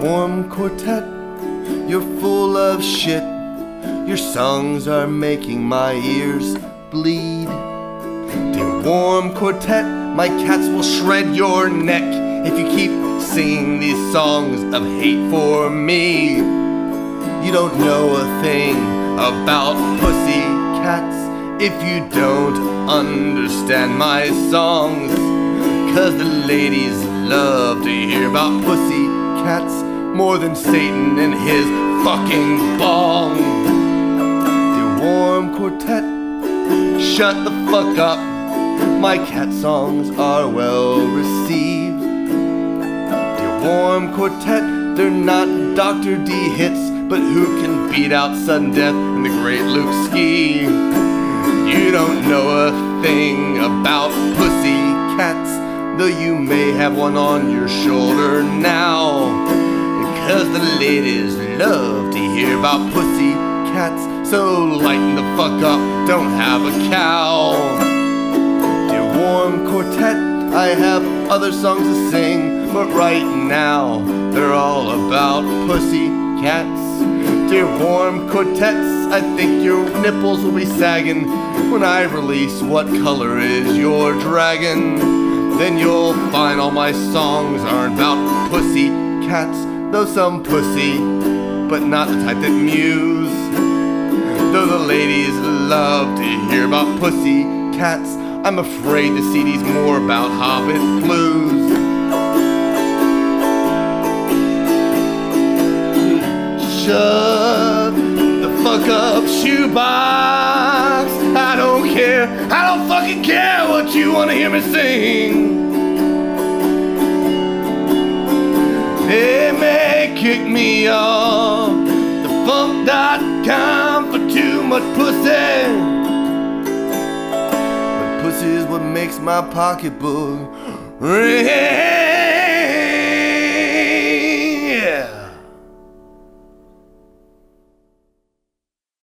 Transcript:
Worm quartet, you're full of shit. Your songs are making my ears bleed. Dear Worm Quartet, my cats will shred your neck if you keep singing these songs of hate for me. You don't know a thing about pussy cats if you don't understand my songs. Cause the ladies love to hear about pussy cats more than Satan and his fucking bong. Dear Worm Quartet, shut the fuck up. My cat songs are well received. Dear Worm Quartet, they're not Dr. D hits, but who can beat out sudden death and the great Luke Ski? You don't know a thing about pussy though you may have one on your shoulder now. Cause the ladies love to hear about pussy cats, so lighten the fuck up, don't have a cow. Dear Worm Quartet, I have other songs to sing, but right now they're all about pussy cats. Dear Worm Quartets, I think your nipples will be sagging when I release What Color Is Your Dragon. Then you'll find all my songs aren't about pussy cats, though some pussy, but not the type that muse. Though the ladies love to hear about pussy cats, I'm afraid the CD's more about Hobbit blues. Shut the fuck up, shoebox. I don't care. Fucking care what you wanna hear me sing. They may kick me off the FuMP.com for too much pussy. But pussy is what makes my pocketbook ring.